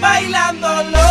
Bailándolo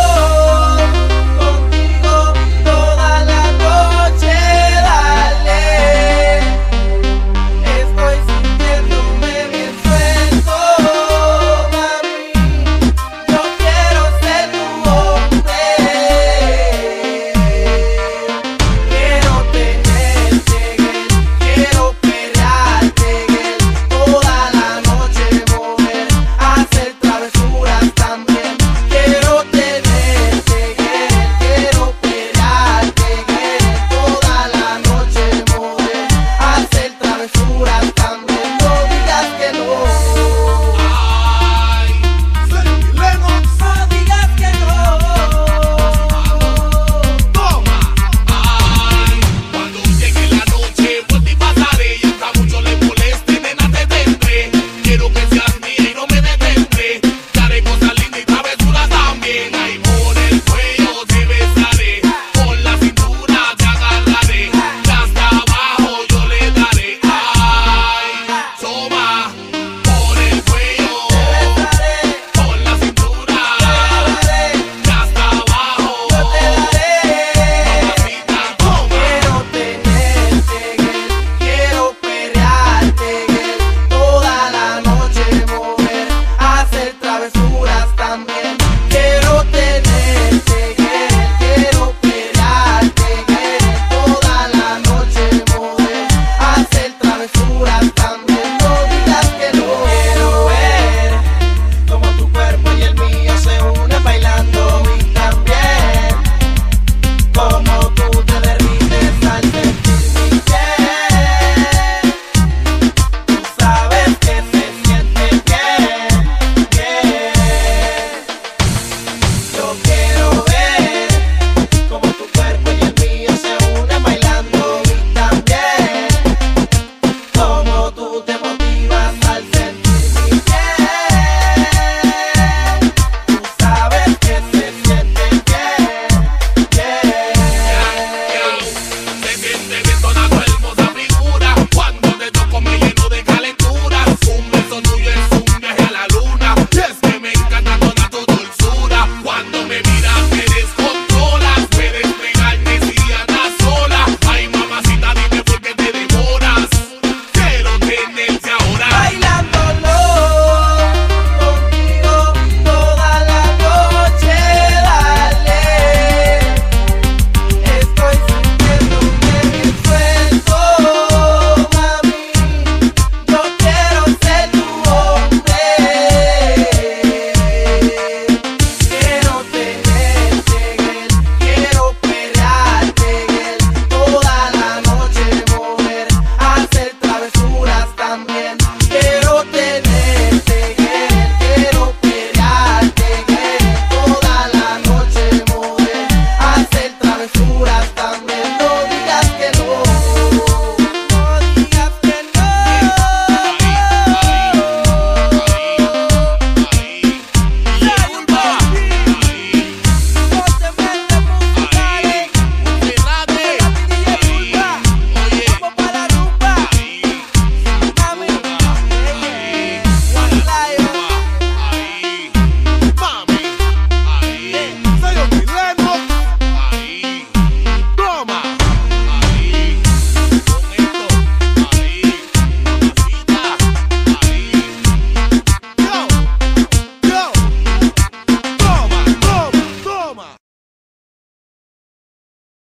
también.